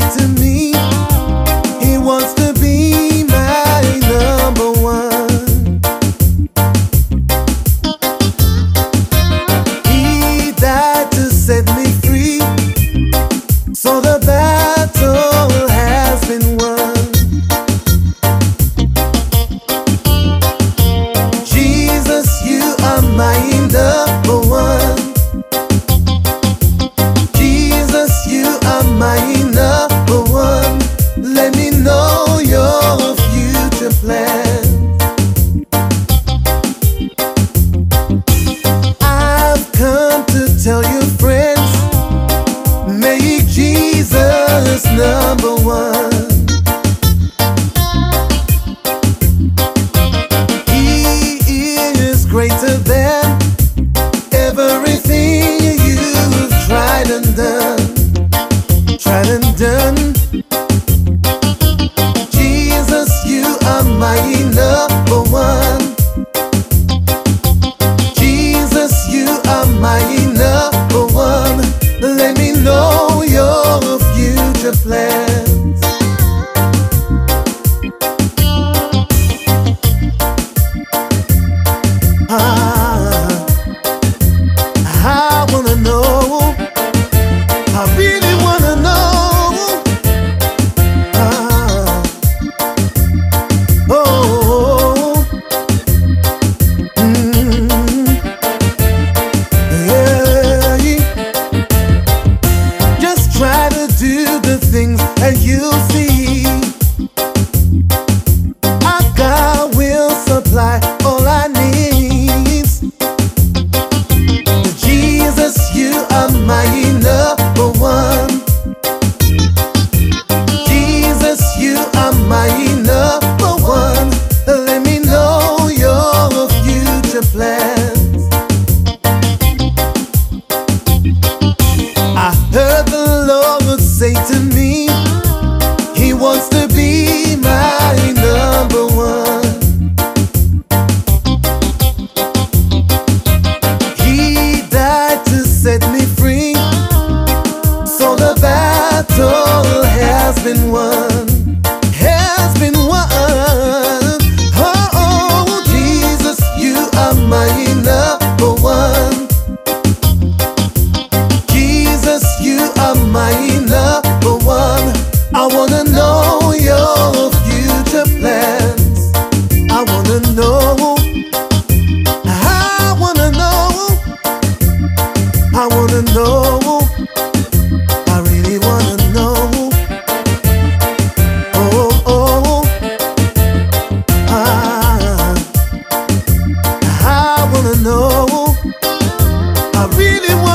say to me is number one. He is greater than everything you've tried and done. Tried and done. Jesus, you are mighty. pleasure flare.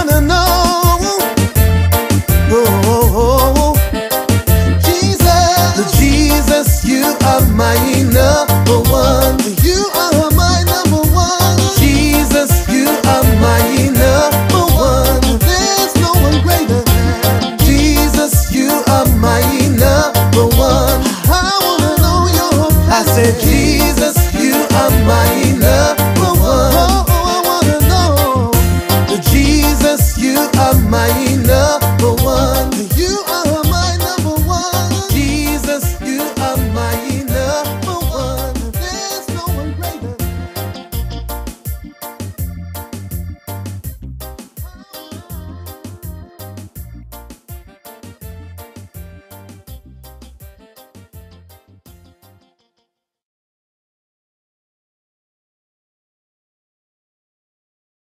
wanna know. Oh, Jesus, Jesus, you are my number one. You are my number one. Jesus, you are my number one. There's no one greater. Jesus, you are my number one. I wanna know your.